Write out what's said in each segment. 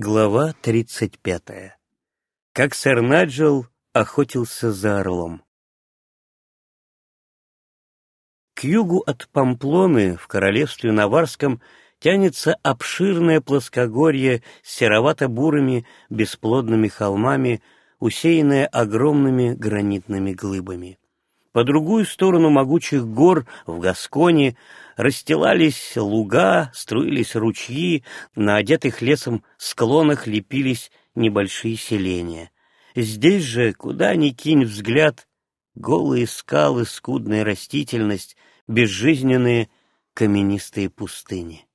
Глава 35. Как сэр Наджел охотился за орлом. К югу от Памплоны в королевстве Наварском тянется обширное плоскогорье с серовато-бурыми бесплодными холмами, усеянное огромными гранитными глыбами. По другую сторону могучих гор в Гасконе расстилались луга, струились ручьи, на одетых лесом склонах лепились небольшие селения. Здесь же, куда ни кинь взгляд, голые скалы, скудная растительность, безжизненные каменистые пустыни.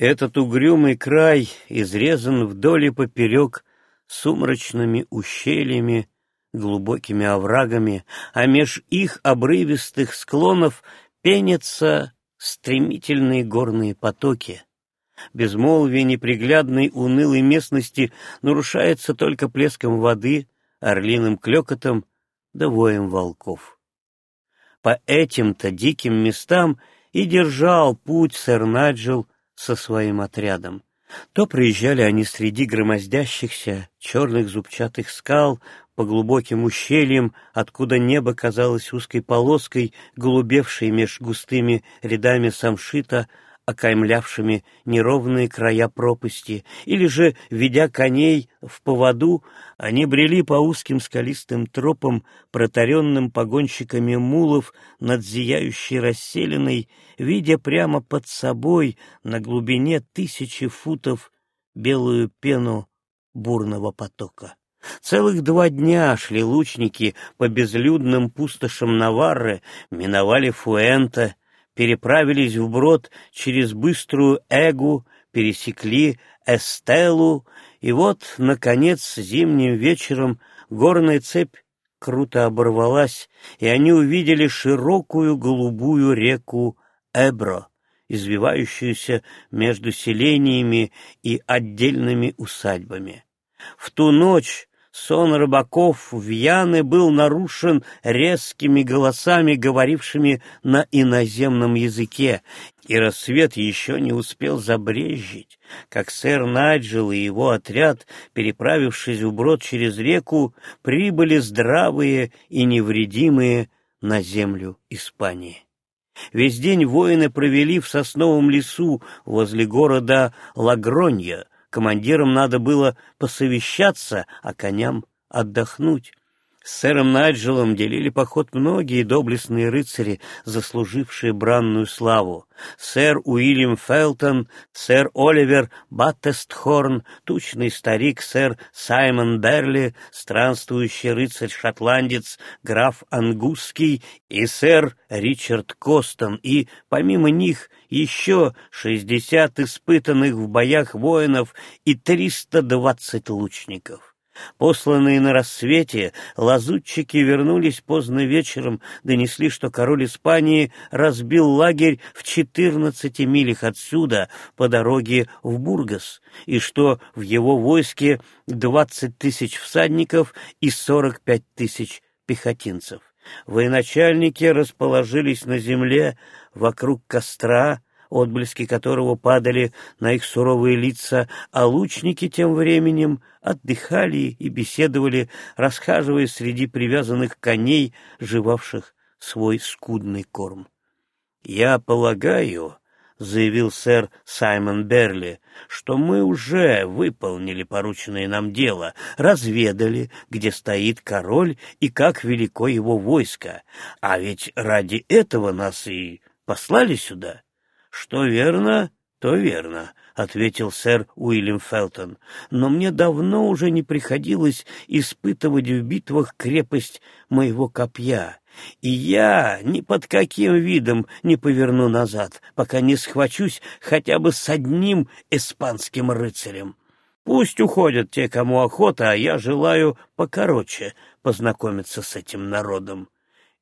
Этот угрюмый край изрезан вдоль и поперек сумрачными ущельями, глубокими оврагами, а меж их обрывистых склонов пенятся стремительные горные потоки. Безмолвие неприглядной унылой местности нарушается только плеском воды, орлиным клёкотом да воем волков. По этим-то диким местам и держал путь сэр Наджел со своим отрядом. То проезжали они среди громоздящихся черных зубчатых скал, по глубоким ущельям, откуда небо казалось узкой полоской, голубевшей меж густыми рядами самшита, окаймлявшими неровные края пропасти, или же, ведя коней в поводу, они брели по узким скалистым тропам, протаренным погонщиками мулов над зияющей расселенной, видя прямо под собой на глубине тысячи футов белую пену бурного потока. Целых два дня шли лучники по безлюдным пустошам Наварры, миновали Фуэнте, переправились вброд через быструю Эгу, пересекли Эстелу, и вот, наконец, зимним вечером горная цепь круто оборвалась, и они увидели широкую голубую реку Эбро, извивающуюся между селениями и отдельными усадьбами. В ту ночь сон рыбаков в Яны был нарушен резкими голосами, говорившими на иноземном языке, и рассвет еще не успел забрежить, как сэр Наджел и его отряд, переправившись вброд через реку, прибыли здравые и невредимые на землю Испании. Весь день воины провели в сосновом лесу возле города Лагронья, Командирам надо было посовещаться, а коням отдохнуть. С сэром Найджелом делили поход многие доблестные рыцари, заслужившие бранную славу. Сэр Уильям Фелтон, сэр Оливер Баттестхорн, тучный старик сэр Саймон Берли, странствующий рыцарь-шотландец граф Ангусский и сэр Ричард Костон, и, помимо них, еще шестьдесят испытанных в боях воинов и триста двадцать лучников. Посланные на рассвете, лазутчики вернулись поздно вечером, донесли, что король Испании разбил лагерь в четырнадцати милях отсюда по дороге в Бургас, и что в его войске двадцать тысяч всадников и сорок пять тысяч пехотинцев. Военачальники расположились на земле вокруг костра, отблески которого падали на их суровые лица, а лучники тем временем отдыхали и беседовали, расхаживая среди привязанных коней, жевавших свой скудный корм. «Я полагаю», — заявил сэр Саймон Берли, — что мы уже выполнили порученное нам дело, разведали, где стоит король и как велико его войско, а ведь ради этого нас и послали сюда. Что верно, то верно, — ответил сэр Уильям Фелтон, — но мне давно уже не приходилось испытывать в битвах крепость моего копья, и я ни под каким видом не поверну назад, пока не схвачусь хотя бы с одним испанским рыцарем. Пусть уходят те, кому охота, а я желаю покороче познакомиться с этим народом. —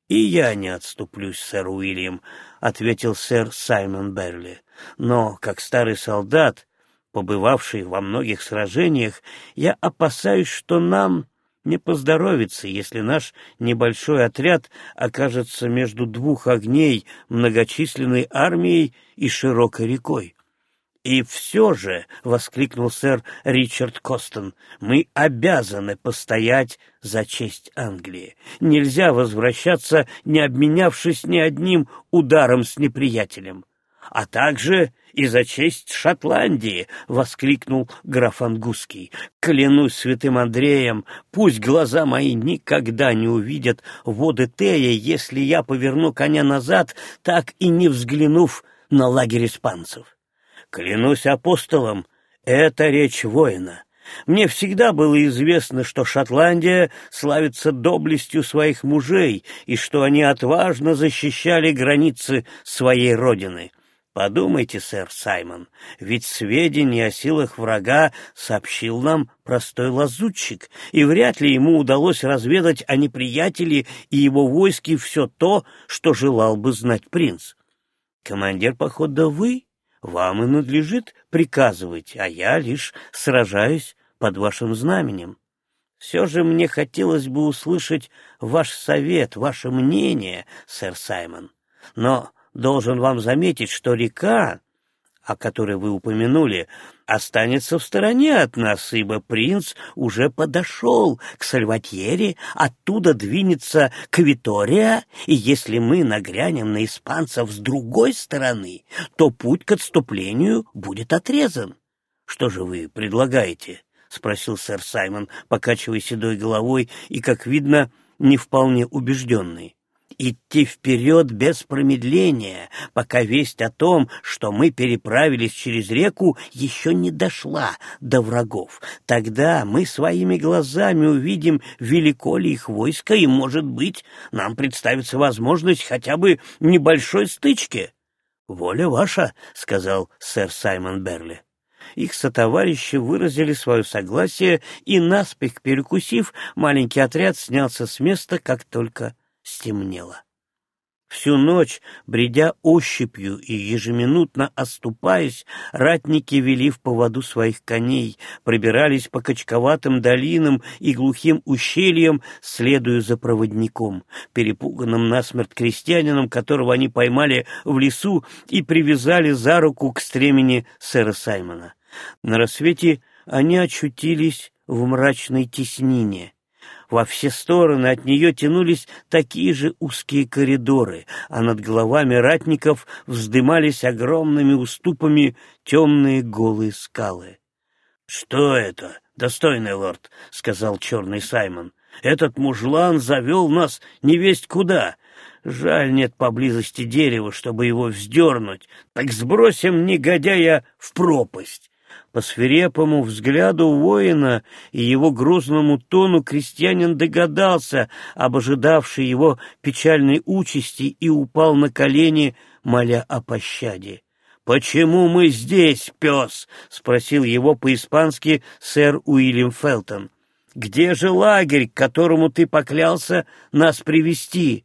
И я не отступлюсь, сэр Уильям, — ответил сэр Саймон Берли. — Но, как старый солдат, побывавший во многих сражениях, я опасаюсь, что нам не поздоровится, если наш небольшой отряд окажется между двух огней многочисленной армией и широкой рекой. «И все же», — воскликнул сэр Ричард Костон, — «мы обязаны постоять за честь Англии. Нельзя возвращаться, не обменявшись ни одним ударом с неприятелем. А также и за честь Шотландии!» — воскликнул граф Ангусский. «Клянусь святым Андреем, пусть глаза мои никогда не увидят воды Тея, если я поверну коня назад, так и не взглянув на лагерь испанцев. Клянусь апостолом, это речь воина. Мне всегда было известно, что Шотландия славится доблестью своих мужей и что они отважно защищали границы своей родины. Подумайте, сэр Саймон, ведь сведения о силах врага сообщил нам простой лазутчик, и вряд ли ему удалось разведать о неприятеле и его войске все то, что желал бы знать принц. Командир похода вы, вам и надлежит приказывать, а я лишь сражаюсь под вашим знаменем. Все же мне хотелось бы услышать ваш совет, ваше мнение, сэр Саймон. Но должен вам заметить, что река о которой вы упомянули, останется в стороне от нас, ибо принц уже подошел к Сальватьере, оттуда двинется к Витория, и если мы нагрянем на испанцев с другой стороны, то путь к отступлению будет отрезан. Что же вы предлагаете? — спросил сэр Саймон, покачивая седой головой и, как видно, не вполне убежденный идти вперед без промедления, пока весть о том, что мы переправились через реку, еще не дошла до врагов. Тогда мы своими глазами увидим, велико ли их войско, и, может быть, нам представится возможность хотя бы небольшой стычки. — Воля ваша, — сказал сэр Саймон Берли. Их сотоварищи выразили свое согласие, и, наспех перекусив, маленький отряд снялся с места, как только стемнело. Всю ночь, бредя ощупью и ежеминутно оступаясь, ратники вели в поводу своих коней, пробирались по качковатым долинам и глухим ущельям, следуя за проводником, перепуганным насмерть крестьянином, которого они поймали в лесу и привязали за руку к стремени сэра Саймона. На рассвете они очутились в мрачной теснине, во все стороны от нее тянулись такие же узкие коридоры, а над головами ратников вздымались огромными уступами темные голые скалы. — Что это, достойный лорд? — сказал черный Саймон. — Этот мужлан завел нас невесть куда. Жаль, нет поблизости дерева, чтобы его вздернуть. Так сбросим негодяя в пропасть. По свирепому взгляду воина и его грозному тону крестьянин догадался об ожидавшей его печальной участи и упал на колени, моля о пощаде. «Почему мы здесь, пес?» — спросил его по-испански сэр Уильям Фелтон. «Где же лагерь, к которому ты поклялся нас привести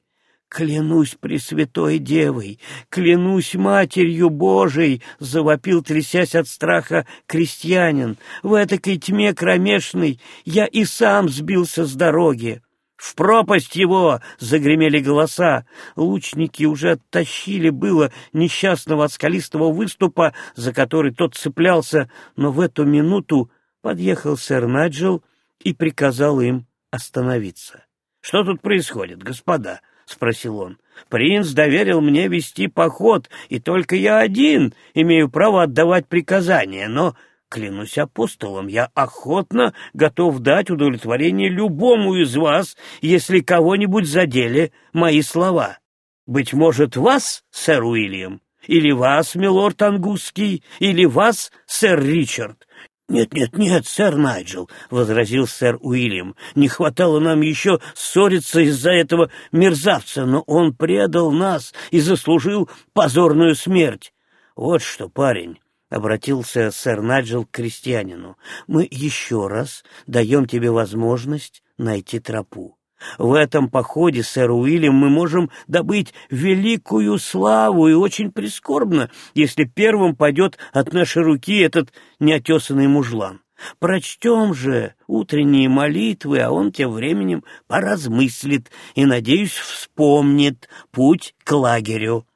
«Клянусь Пресвятой Девой, клянусь Матерью Божией!» — завопил, трясясь от страха, крестьянин. «В этой тьме кромешной я и сам сбился с дороги!» «В пропасть его!» — загремели голоса. Лучники уже оттащили было несчастного от скалистого выступа, за который тот цеплялся, но в эту минуту подъехал сэр Наджел и приказал им остановиться. «Что тут происходит, господа?» — спросил он. «Принц доверил мне вести поход, и только я один имею право отдавать приказания, но, клянусь апостолом, я охотно готов дать удовлетворение любому из вас, если кого-нибудь задели мои слова. Быть может, вас, сэр Уильям, или вас, милорд Ангусский, или вас, сэр Ричард, «Нет, нет, нет, сэр Найджел», — возразил сэр Уильям, — «не хватало нам еще ссориться из-за этого мерзавца, но он предал нас и заслужил позорную смерть». «Вот что, парень», — обратился сэр Найджел к крестьянину, — «мы еще раз даем тебе возможность найти тропу. В этом походе, сэр Уильям, мы можем добыть великую славу, и очень прискорбно, если первым пойдет от нашей руки этот неотесанный мужлан. Прочтем же утренние молитвы, а он тем временем поразмыслит и, надеюсь, вспомнит путь к лагерю.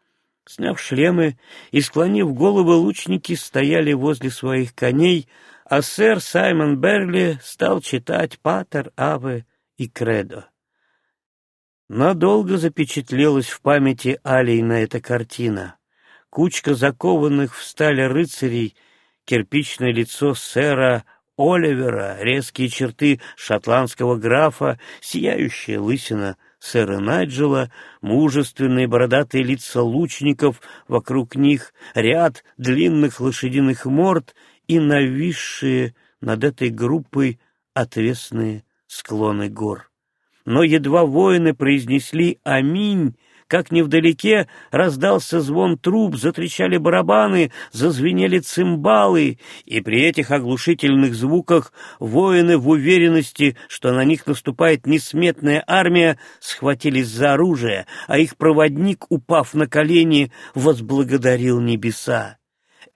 Сняв шлемы и склонив головы, лучники стояли возле своих коней, а сэр Саймон Берли стал читать «Патер», «Аве» и «Кредо». Надолго запечатлелась в памяти Алейна эта картина. Кучка закованных в сталь рыцарей, кирпичное лицо сэра Оливера, резкие черты шотландского графа, сияющая лысина сэра Найджела, мужественные бородатые лица лучников вокруг них, ряд длинных лошадиных морд и нависшие над этой группой отвесные склоны гор. Но едва воины произнесли «Аминь», как невдалеке раздался звон труб, затрещали барабаны, зазвенели цимбалы, и при этих оглушительных звуках воины в уверенности, что на них наступает несметная армия, схватились за оружие, а их проводник, упав на колени, возблагодарил небеса.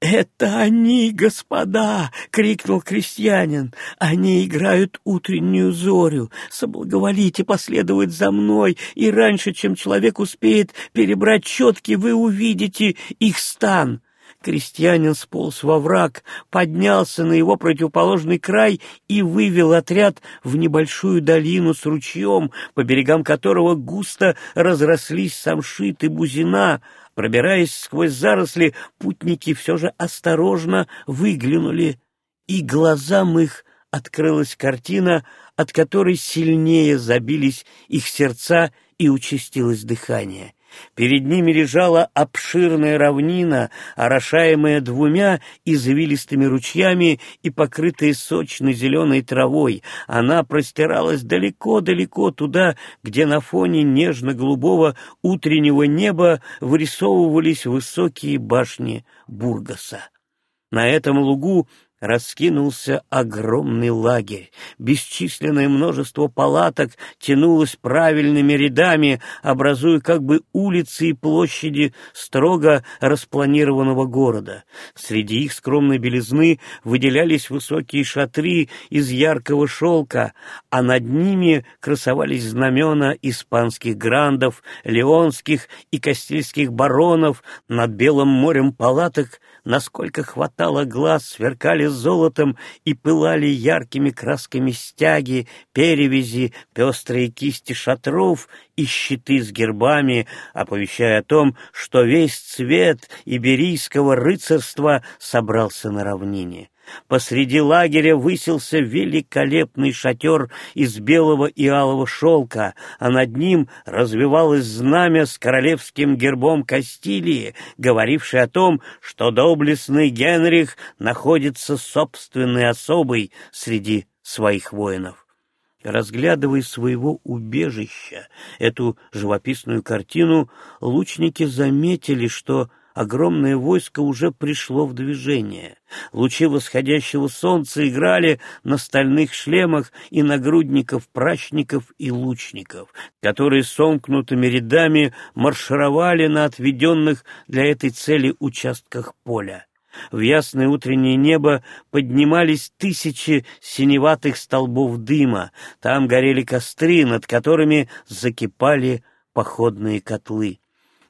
«Это они, господа!» — крикнул крестьянин. «Они играют утреннюю зорю. Соблаговолите последовать за мной, и раньше, чем человек успеет перебрать четки, вы увидите их стан». Крестьянин сполз во враг, поднялся на его противоположный край и вывел отряд в небольшую долину с ручьем, по берегам которого густо разрослись самшит и бузина, Пробираясь сквозь заросли, путники все же осторожно выглянули, и глазам их открылась картина, от которой сильнее забились их сердца и участилось дыхание. Перед ними лежала обширная равнина, орошаемая двумя извилистыми ручьями и покрытая сочной зеленой травой. Она простиралась далеко-далеко туда, где на фоне нежно-голубого утреннего неба вырисовывались высокие башни Бургаса. На этом лугу раскинулся огромный лагерь. Бесчисленное множество палаток тянулось правильными рядами, образуя как бы улицы и площади строго распланированного города. Среди их скромной белизны выделялись высокие шатры из яркого шелка, а над ними красовались знамена испанских грандов, леонских и кастильских баронов. Над белым морем палаток, насколько хватало глаз, сверкали золотом и пылали яркими красками стяги, перевязи, пестрые кисти шатров и щиты с гербами, оповещая о том, что весь цвет иберийского рыцарства собрался на равнине. Посреди лагеря высился великолепный шатер из белого и алого шелка, а над ним развивалось знамя с королевским гербом Кастилии, говорившее о том, что доблестный Генрих находится собственной особой среди своих воинов. Разглядывая своего убежища, эту живописную картину, лучники заметили, что огромное войско уже пришло в движение. Лучи восходящего солнца играли на стальных шлемах и нагрудников прачников и лучников, которые сомкнутыми рядами маршировали на отведенных для этой цели участках поля. В ясное утреннее небо поднимались тысячи синеватых столбов дыма, там горели костры, над которыми закипали походные котлы.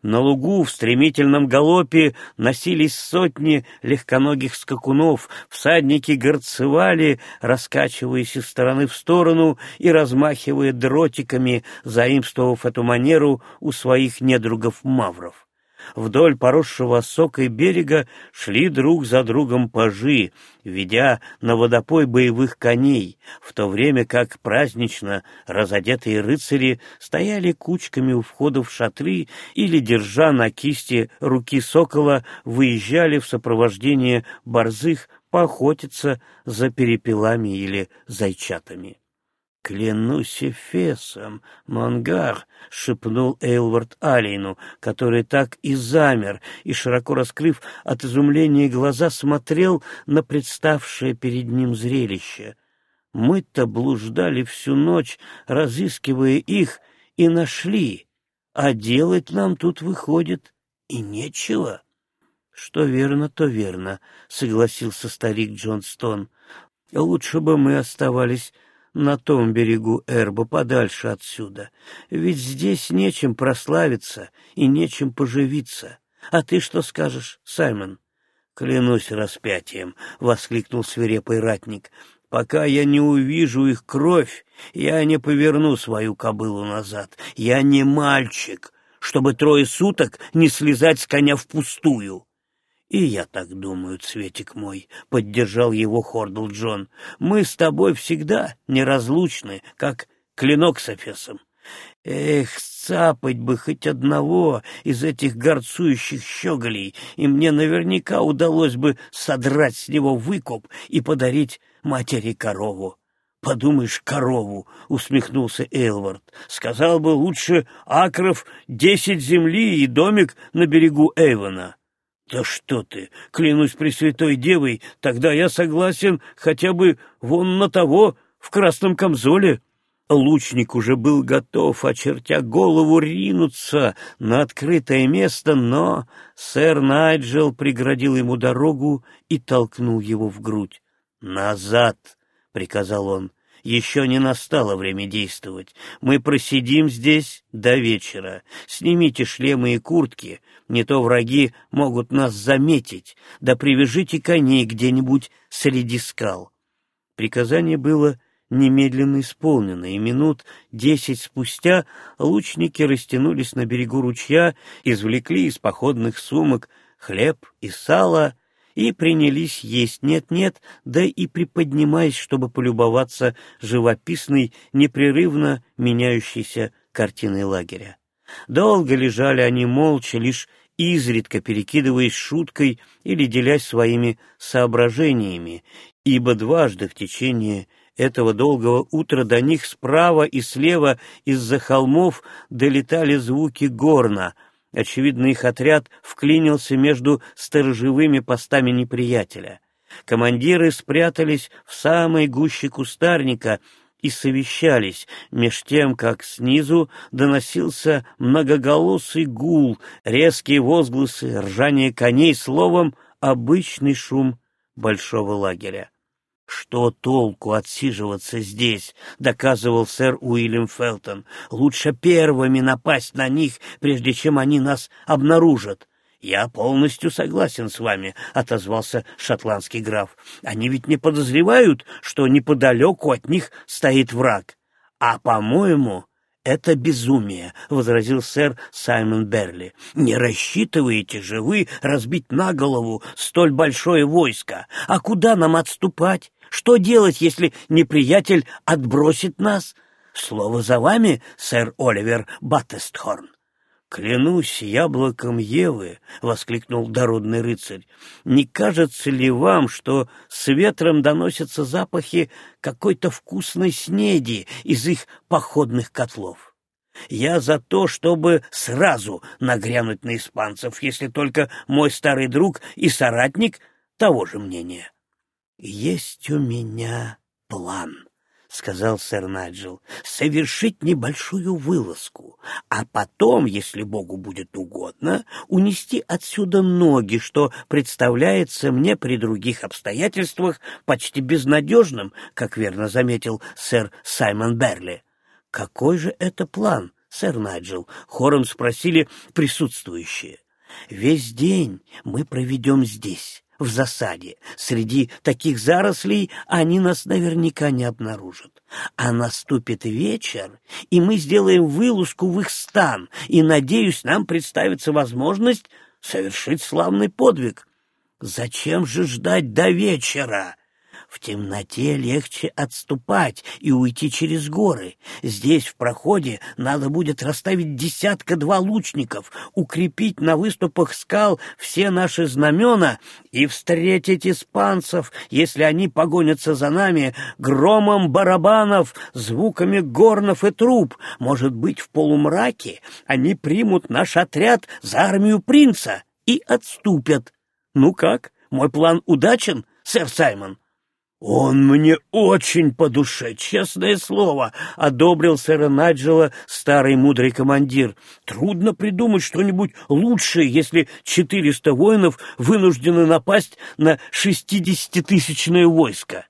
На лугу в стремительном галопе носились сотни легконогих скакунов, всадники горцевали, раскачиваясь из стороны в сторону и размахивая дротиками, заимствовав эту манеру у своих недругов-мавров. Вдоль поросшего сокой берега шли друг за другом пажи, ведя на водопой боевых коней, в то время как празднично разодетые рыцари стояли кучками у входа в шатры или, держа на кисти руки сокола, выезжали в сопровождении борзых поохотиться за перепелами или зайчатами. «Клянусь Эфесом, Монгар!» — шепнул Эйлвард Алину, который так и замер и, широко раскрыв от изумления глаза, смотрел на представшее перед ним зрелище. «Мы-то блуждали всю ночь, разыскивая их, и нашли, а делать нам тут выходит и нечего». «Что верно, то верно», — согласился старик Джонстон. «Лучше бы мы оставались на том берегу Эрба, подальше отсюда, ведь здесь нечем прославиться и нечем поживиться. А ты что скажешь, Саймон? «Клянусь распятием!» — воскликнул свирепый ратник. «Пока я не увижу их кровь, я не поверну свою кобылу назад. Я не мальчик, чтобы трое суток не слезать с коня впустую». «И я так думаю, Цветик мой», — поддержал его Хордл Джон. «Мы с тобой всегда неразлучны, как клинок с Эфесом. Эх, цапать бы хоть одного из этих горцующих щеголей, и мне наверняка удалось бы содрать с него выкуп и подарить матери корову. «Подумаешь, корову!» — усмехнулся Эйлвард. «Сказал бы лучше акров десять земли и домик на берегу Эйвона». «Да что ты! Клянусь Пресвятой Девой, тогда я согласен хотя бы вон на того в красном камзоле». Лучник уже был готов, очертя голову, ринуться на открытое место, но сэр Найджел преградил ему дорогу и толкнул его в грудь. «Назад!» — приказал он. «Еще не настало время действовать. Мы просидим здесь до вечера. Снимите шлемы и куртки, не то враги могут нас заметить, да привяжите коней где-нибудь среди скал». Приказание было немедленно исполнено, и минут десять спустя лучники растянулись на берегу ручья, извлекли из походных сумок хлеб и сало и принялись есть нет-нет, да и приподнимаясь, чтобы полюбоваться живописной, непрерывно меняющейся картиной лагеря. Долго лежали они молча, лишь изредка перекидываясь шуткой или делясь своими соображениями, ибо дважды в течение этого долгого утра до них справа и слева из-за холмов долетали звуки горна. Очевидно, их отряд вклинился между сторожевыми постами неприятеля. Командиры спрятались в самой гуще кустарника и совещались, меж тем, как снизу доносился многоголосый гул, резкие возгласы, ржание коней, словом, обычный шум большого лагеря. «Что толку отсиживаться здесь?» — доказывал сэр Уильям Фелтон. «Лучше первыми напасть на них, прежде чем они нас обнаружат». «Я полностью согласен с вами», — отозвался шотландский граф. «Они ведь не подозревают, что неподалеку от них стоит враг. А, по-моему, это безумие», — возразил сэр Саймон Берли. «Не рассчитываете же вы разбить на голову столь большое войско? А куда нам отступать? Что делать, если неприятель отбросит нас? Слово за вами, сэр Оливер Баттестхорн. «Клянусь яблоком Евы!» — воскликнул дородный рыцарь. «Не кажется ли вам, что с ветром доносятся запахи какой-то вкусной снеди из их походных котлов? Я за то, чтобы сразу нагрянуть на испанцев, если только мой старый друг и соратник того же мнения». «Есть у меня план», — сказал сэр Найджел, — «совершить небольшую вылазку, а потом, если Богу будет угодно, унести отсюда ноги, что представляется мне при других обстоятельствах почти безнадежным, как верно заметил сэр Саймон Берли». «Какой же это план?» сэр Найджел, хором спросили присутствующие. «Весь день мы проведем здесь, в засаде. Среди таких зарослей они нас наверняка не обнаружат. А наступит вечер, и мы сделаем вылазку в их стан, и, надеюсь, нам представится возможность совершить славный подвиг. Зачем же ждать до вечера? В темноте легче отступать и уйти через горы. Здесь, в проходе, надо будет расставить десятка-два лучников, укрепить на выступах скал все наши знамена и встретить испанцев, если они погонятся за нами, громом барабанов, звуками горнов и труб. Может быть, в полумраке они примут наш отряд за армию принца и отступят. Ну как, мой план удачен, сэр Саймон? «Он мне очень по душе, честное слово», — одобрил сэра Наджела старый мудрый командир. «Трудно придумать что-нибудь лучшее, если четыреста воинов вынуждены напасть на шестидесятитысячное войско».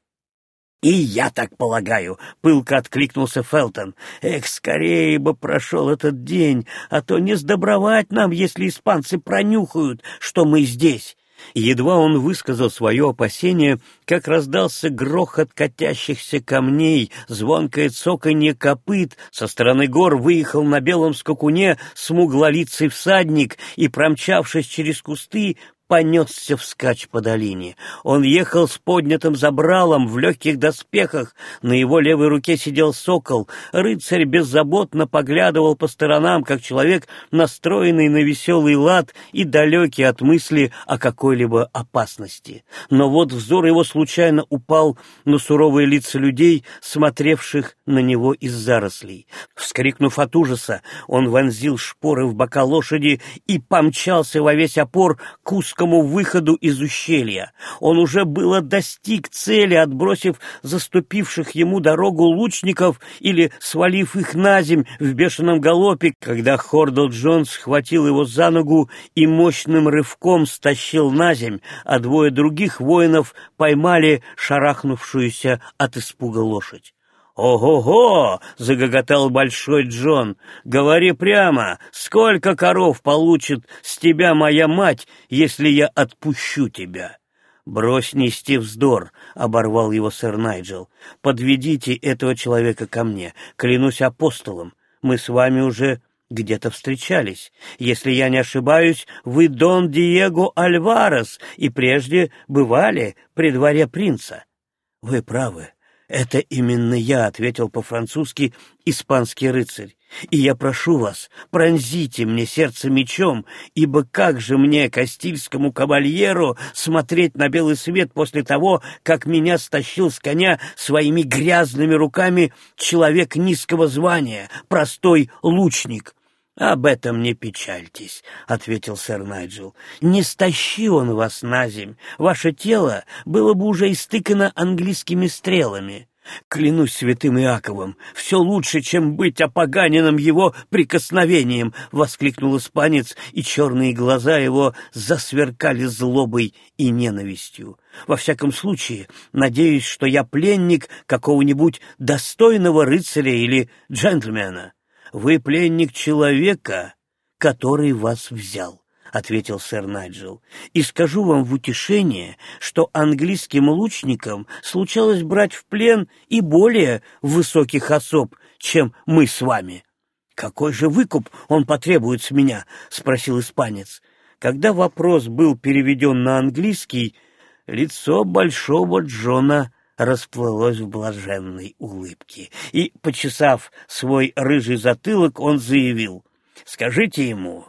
«И я так полагаю», — пылко откликнулся Фелтон. «Эх, скорее бы прошел этот день, а то не сдобровать нам, если испанцы пронюхают, что мы здесь». Едва он высказал свое опасение, как раздался грохот катящихся камней, звонкое цоканье копыт, со стороны гор выехал на белом скакуне смуглолицый всадник и, промчавшись через кусты, понесся вскачь по долине. Он ехал с поднятым забралом в легких доспехах, на его левой руке сидел сокол. Рыцарь беззаботно поглядывал по сторонам, как человек, настроенный на веселый лад и далекий от мысли о какой-либо опасности. Но вот взор его случайно упал на суровые лица людей, смотревших на него из зарослей. Вскрикнув от ужаса, он вонзил шпоры в бока лошади и помчался во весь опор к узкому выходу из ущелья. Он уже было достиг цели, отбросив заступивших ему дорогу лучников или свалив их на земь в бешеном галопе, когда Хордл Джонс схватил его за ногу и мощным рывком стащил на земь, а двое других воинов поймали шарахнувшуюся от испуга лошадь. «Ого-го!» — загоготал Большой Джон. «Говори прямо, сколько коров получит с тебя моя мать, если я отпущу тебя?» «Брось нести вздор», — оборвал его сэр Найджел. «Подведите этого человека ко мне, клянусь апостолом. Мы с вами уже где-то встречались. Если я не ошибаюсь, вы Дон Диего Альварес и прежде бывали при дворе принца». «Вы правы», «Это именно я», — ответил по-французски испанский рыцарь. «И я прошу вас, пронзите мне сердце мечом, ибо как же мне, Кастильскому кавальеру, смотреть на белый свет после того, как меня стащил с коня своими грязными руками человек низкого звания, простой лучник, «Об этом не печальтесь», — ответил сэр Найджел. «Не стащи он вас на земь. Ваше тело было бы уже истыкано английскими стрелами. Клянусь святым Иаковом, все лучше, чем быть опоганенным его прикосновением!» — воскликнул испанец, и черные глаза его засверкали злобой и ненавистью. «Во всяком случае, надеюсь, что я пленник какого-нибудь достойного рыцаря или джентльмена». «Вы пленник человека, который вас взял», — ответил сэр Найджел. «И скажу вам в утешение, что английским лучникам случалось брать в плен и более высоких особ, чем мы с вами». «Какой же выкуп он потребует с меня?» — спросил испанец. Когда вопрос был переведен на английский, лицо Большого Джона расплылось в блаженной улыбке, и, почесав свой рыжий затылок, он заявил, «Скажите ему,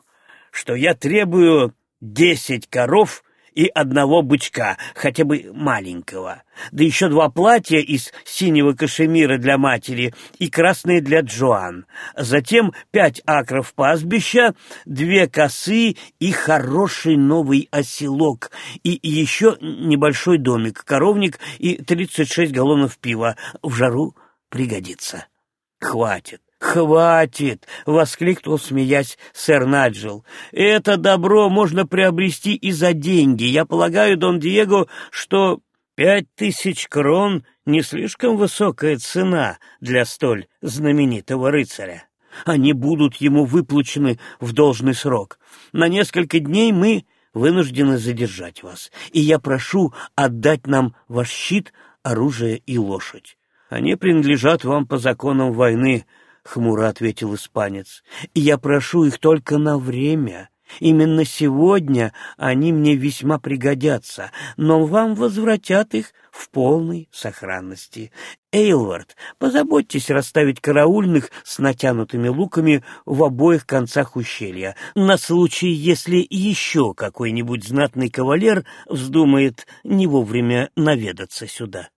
что я требую десять коров и одного бычка, хотя бы маленького, да еще два платья из синего кашемира для матери и красные для Джоан, затем пять акров пастбища, две косы и хороший новый оселок, и еще небольшой домик, коровник и тридцать шесть галлонов пива. В жару пригодится. Хватит. «Хватит!» — воскликнул, смеясь, сэр Наджел. «Это добро можно приобрести и за деньги. Я полагаю, Дон Диего, что пять тысяч крон — не слишком высокая цена для столь знаменитого рыцаря. Они будут ему выплачены в должный срок. На несколько дней мы вынуждены задержать вас, и я прошу отдать нам ваш щит, оружие и лошадь. Они принадлежат вам по законам войны, — хмуро ответил испанец. «Я прошу их только на время. Именно сегодня они мне весьма пригодятся, но вам возвратят их в полной сохранности. Эйлвард, позаботьтесь расставить караульных с натянутыми луками в обоих концах ущелья, на случай, если еще какой-нибудь знатный кавалер вздумает не вовремя наведаться сюда».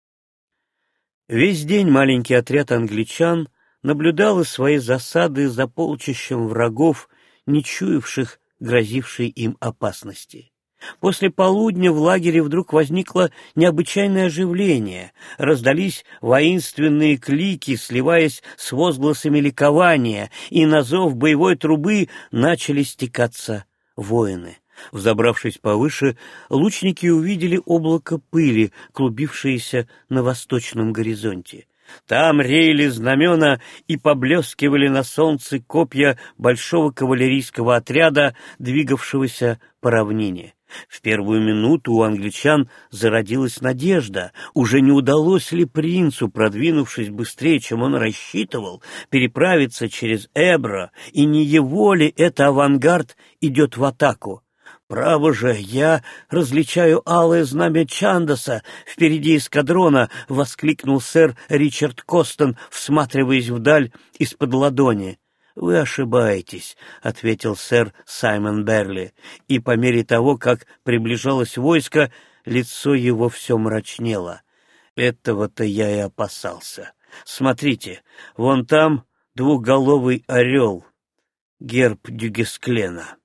Весь день маленький отряд англичан — наблюдал из своей засады за полчищем врагов, не чуявших грозившей им опасности. После полудня в лагере вдруг возникло необычайное оживление, раздались воинственные клики, сливаясь с возгласами ликования, и на зов боевой трубы начали стекаться воины. Взобравшись повыше, лучники увидели облако пыли, клубившееся на восточном горизонте. Там реяли знамена и поблескивали на солнце копья большого кавалерийского отряда, двигавшегося по равнине. В первую минуту у англичан зародилась надежда, уже не удалось ли принцу, продвинувшись быстрее, чем он рассчитывал, переправиться через Эбро, и не его ли это авангард идет в атаку. «Право же, я различаю алое знамя Чандаса впереди эскадрона!» — воскликнул сэр Ричард Костон, всматриваясь вдаль из-под ладони. «Вы ошибаетесь», — ответил сэр Саймон Берли, и по мере того, как приближалось войско, лицо его все мрачнело. Этого-то я и опасался. Смотрите, вон там двухголовый орел, герб Дюгесклена.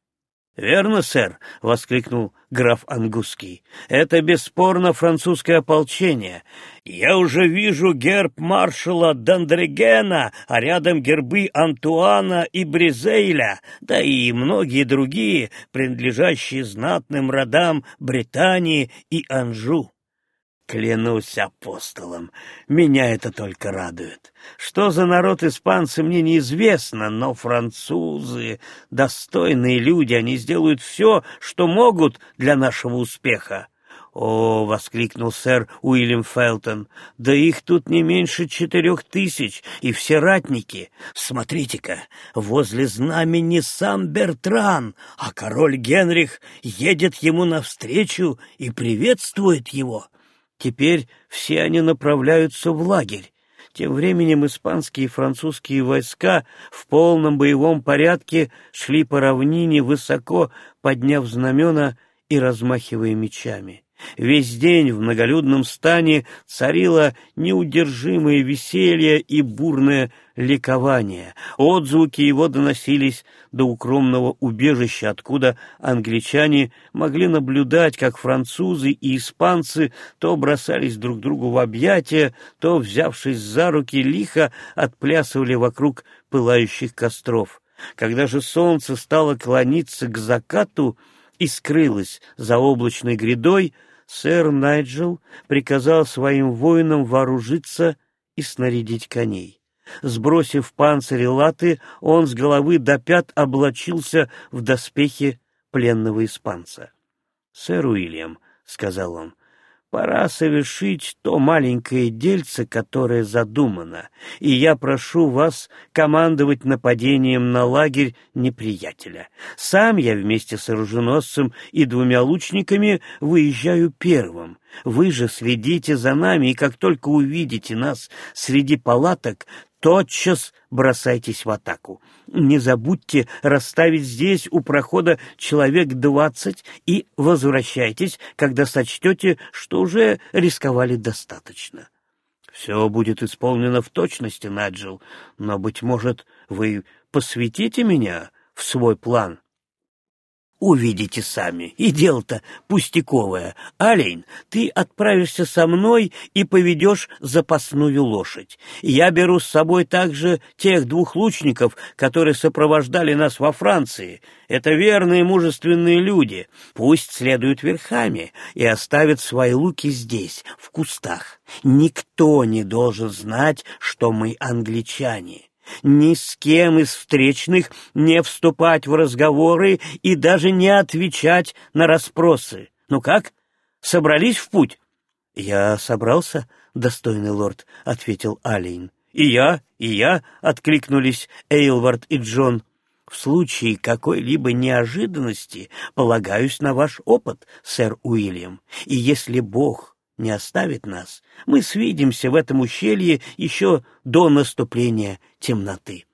«Верно, сэр!» — воскликнул граф Ангусский. «Это бесспорно французское ополчение. Я уже вижу герб маршала Дандрегена, а рядом гербы Антуана и Бризейля, да и многие другие, принадлежащие знатным родам Британии и Анжу. Клянусь апостолом, меня это только радует. Что за народ испанцы, мне неизвестно, но французы — достойные люди, они сделают все, что могут для нашего успеха. «О!» — воскликнул сэр Уильям Фелтон. «Да их тут не меньше четырех тысяч, и все ратники. Смотрите-ка, возле знамени сам Бертран, а король Генрих едет ему навстречу и приветствует его. Теперь все они направляются в лагерь. Тем временем испанские и французские войска в полном боевом порядке шли по равнине, высоко подняв знамена и размахивая мечами. Весь день в многолюдном стане царило неудержимое веселье и бурное ликование. Отзвуки его доносились до укромного убежища, откуда англичане могли наблюдать, как французы и испанцы то бросались друг другу в объятия, то, взявшись за руки, лихо отплясывали вокруг пылающих костров. Когда же солнце стало клониться к закату и скрылось за облачной грядой, сэр Найджел приказал своим воинам вооружиться и снарядить коней. Сбросив панцирь латы, он с головы до пят облачился в доспехи пленного испанца. — Сэр Уильям, — сказал он, Пора совершить то маленькое дельце, которое задумано, и я прошу вас командовать нападением на лагерь неприятеля. Сам я вместе с оруженосцем и двумя лучниками выезжаю первым. Вы же следите за нами, и как только увидите нас среди палаток, тотчас бросайтесь в атаку. Не забудьте расставить здесь у прохода человек двадцать и возвращайтесь, когда сочтете, что уже рисковали достаточно. Все будет исполнено в точности, Наджил, но, быть может, вы посвятите меня в свой план. Увидите сами. И дело-то пустяковое. Олень, ты отправишься со мной и поведешь запасную лошадь. Я беру с собой также тех двух лучников, которые сопровождали нас во Франции. Это верные мужественные люди. Пусть следуют верхами и оставят свои луки здесь, в кустах. Никто не должен знать, что мы англичане ни с кем из встречных не вступать в разговоры и даже не отвечать на расспросы. Ну как, собрались в путь? — Я собрался, достойный лорд, — ответил Алейн. — И я, и я, — откликнулись Эйлвард и Джон. — В случае какой-либо неожиданности полагаюсь на ваш опыт, сэр Уильям, и если Бог не оставит нас, мы свидимся в этом ущелье еще до наступления темноты.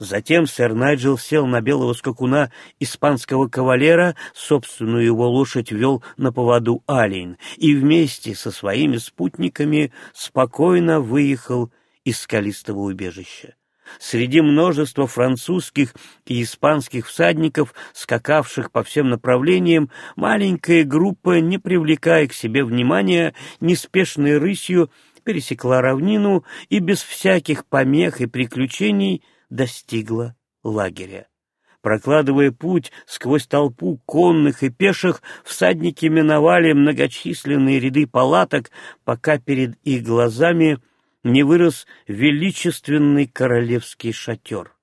Затем сэр Найджел сел на белого скакуна испанского кавалера, собственную его лошадь вел на поводу Алейн, и вместе со своими спутниками спокойно выехал из скалистого убежища. Среди множества французских и испанских всадников, скакавших по всем направлениям, маленькая группа, не привлекая к себе внимания, неспешной рысью пересекла равнину и без всяких помех и приключений достигла лагеря. Прокладывая путь сквозь толпу конных и пеших, всадники миновали многочисленные ряды палаток, пока перед их глазами не вырос величественный королевский шатер.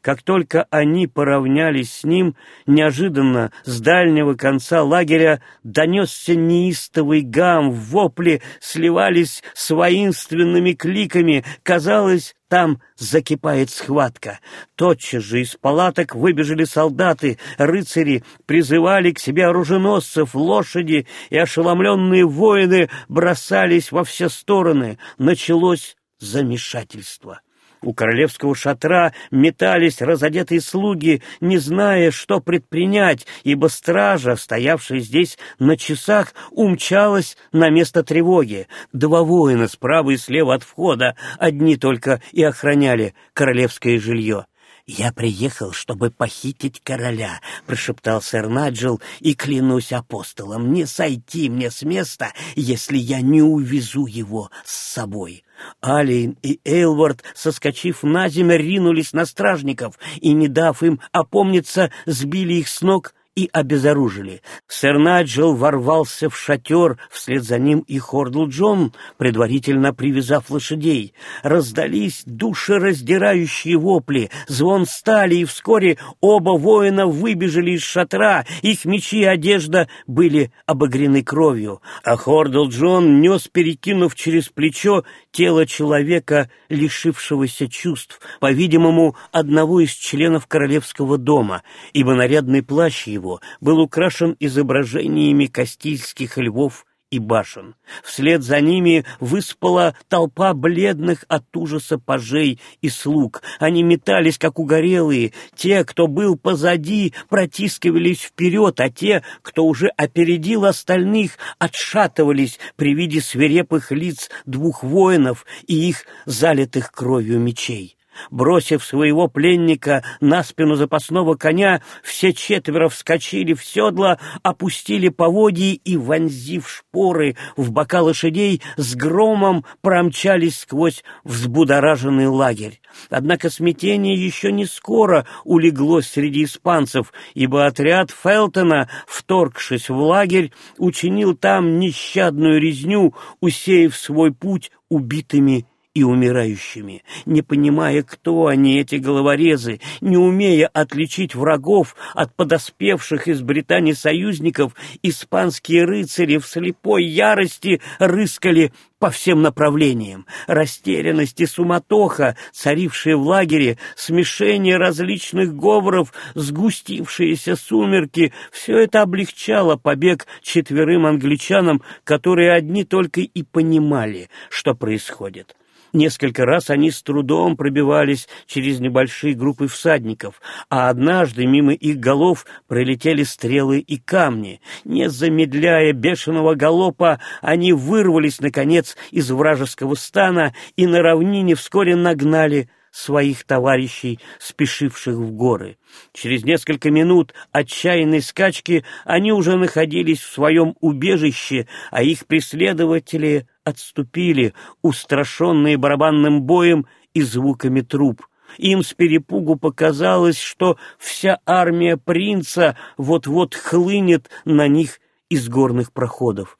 Как только они поравнялись с ним, неожиданно с дальнего конца лагеря донесся неистовый гам, вопли сливались с воинственными кликами. Казалось, там закипает схватка. Тотчас же из палаток выбежали солдаты, рыцари призывали к себе оруженосцев, лошади, и ошеломленные воины бросались во все стороны. Началось замешательство. У королевского шатра метались разодетые слуги, не зная, что предпринять, ибо стража, стоявшая здесь на часах, умчалась на место тревоги. Два воина справа и слева от входа, одни только и охраняли королевское жилье. «Я приехал, чтобы похитить короля», — прошептал сэр Наджел, «и клянусь апостолом, не сойти мне с места, если я не увезу его с собой». Алиен и Эйлвард, соскочив на землю, ринулись на стражников и, не дав им опомниться, сбили их с ног и обезоружили. Сэр Наджел ворвался в шатер, вслед за ним и Хордл Джон, предварительно привязав лошадей. Раздались душераздирающие вопли, звон стали, и вскоре оба воина выбежали из шатра, их мечи и одежда были обогрены кровью, а Хордл Джон нес, перекинув через плечо, тело человека, лишившегося чувств, по-видимому, одного из членов королевского дома, ибо нарядный плащ его его был украшен изображениями кастильских львов и башен. Вслед за ними выспала толпа бледных от ужаса пажей и слуг. Они метались, как угорелые. Те, кто был позади, протискивались вперед, а те, кто уже опередил остальных, отшатывались при виде свирепых лиц двух воинов и их залитых кровью мечей. Бросив своего пленника на спину запасного коня, все четверо вскочили в седло, опустили поводья и, вонзив шпоры в бока лошадей, с громом промчались сквозь взбудораженный лагерь. Однако смятение еще не скоро улеглось среди испанцев, ибо отряд Фелтона, вторгшись в лагерь, учинил там нещадную резню, усеяв свой путь убитыми и умирающими, не понимая, кто они, эти головорезы, не умея отличить врагов от подоспевших из Британии союзников, испанские рыцари в слепой ярости рыскали по всем направлениям. Растерянность и суматоха, царившие в лагере, смешение различных говоров, сгустившиеся сумерки — все это облегчало побег четверым англичанам, которые одни только и понимали, что происходит. Несколько раз они с трудом пробивались через небольшие группы всадников, а однажды мимо их голов пролетели стрелы и камни. Не замедляя бешеного галопа, они вырвались, наконец, из вражеского стана и на равнине вскоре нагнали своих товарищей, спешивших в горы. Через несколько минут отчаянной скачки они уже находились в своем убежище, а их преследователи отступили, устрашенные барабанным боем и звуками труб. Им с перепугу показалось, что вся армия принца вот-вот хлынет на них из горных проходов.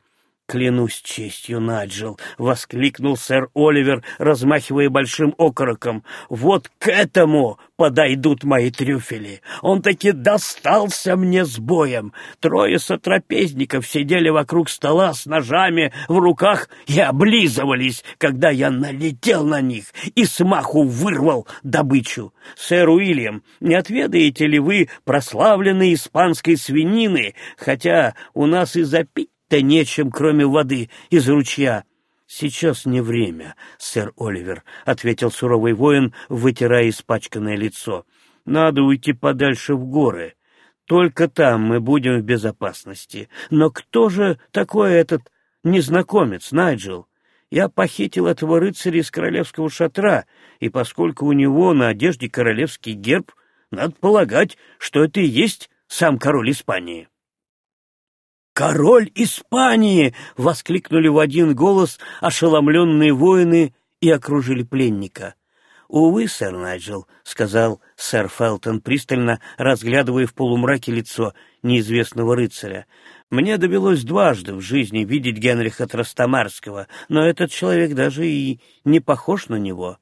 «Клянусь честью, Наджел!» — воскликнул сэр Оливер, размахивая большим окороком. «Вот к этому подойдут мои трюфели! Он таки достался мне с боем! Трое сотрапезников сидели вокруг стола с ножами в руках и облизывались, когда я налетел на них и смаху вырвал добычу. Сэр Уильям, не отведаете ли вы прославленной испанской свинины, хотя у нас и запить то нечем, кроме воды из ручья. Сейчас не время, сэр Оливер, ответил суровый воин, вытирая испачканное лицо. Надо уйти подальше в горы. Только там мы будем в безопасности. Но кто же такой этот незнакомец, Найджел? Я похитил этого рыцаря из королевского шатра, и поскольку у него на одежде королевский герб, надо полагать, что это и есть сам король Испании. «Король Испании!» — воскликнули в один голос ошеломленные воины и окружили пленника. «Увы, сэр Найджел», — сказал сэр Фелтон, пристально разглядывая в полумраке лицо неизвестного рыцаря. «Мне довелось дважды в жизни видеть Генриха Трастамарского, но этот человек даже и не похож на него».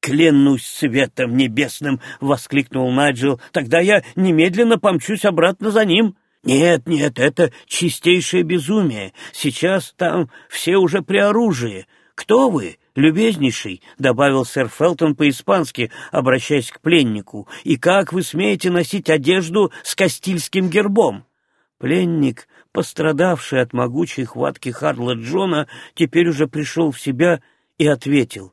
«Клянусь светом небесным!» — воскликнул Найджел. «Тогда я немедленно помчусь обратно за ним». «Нет, нет, это чистейшее безумие. Сейчас там все уже при оружии. Кто вы? «Любезнейший», — добавил сэр Фелтон по-испански, обращаясь к пленнику, «и как вы смеете носить одежду с кастильским гербом?» Пленник, пострадавший от могучей хватки Харла Джона, теперь уже пришел в себя и ответил,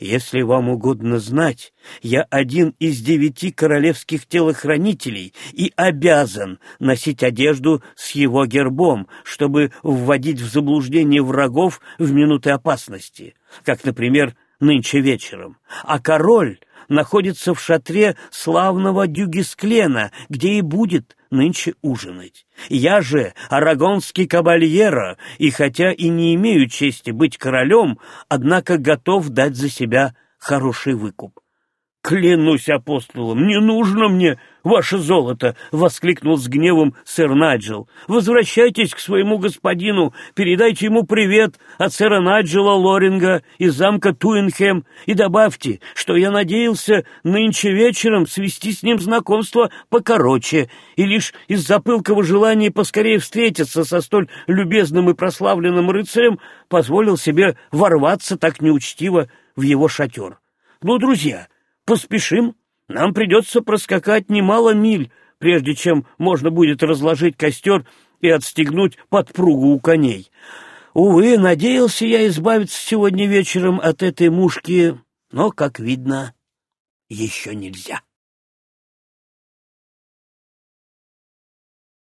если вам угодно знать, я один из девяти королевских телохранителей и обязан носить одежду с его гербом, чтобы вводить в заблуждение врагов в минуты опасности, как, например, нынче вечером. А король находится в шатре славного Дюгисклена, где и будет нынче ужинать. Я же арагонский кабальера, и хотя и не имею чести быть королем, однако готов дать за себя хороший выкуп. «Клянусь апостолом, не нужно мне ваше золото!» — воскликнул с гневом сэр Наджел. «Возвращайтесь к своему господину, передайте ему привет от сэра Наджела Лоринга из замка Туинхем и добавьте, что я надеялся нынче вечером свести с ним знакомство покороче и лишь из-за пылкого желания поскорее встретиться со столь любезным и прославленным рыцарем позволил себе ворваться так неучтиво в его шатер. Ну, друзья!» Поспешим, нам придется проскакать немало миль, прежде чем можно будет разложить костер и отстегнуть подпругу у коней. Увы, надеялся я избавиться сегодня вечером от этой мушки, но, как видно, еще нельзя.